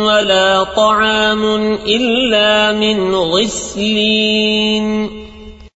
ولا طعام إلا من غسلين.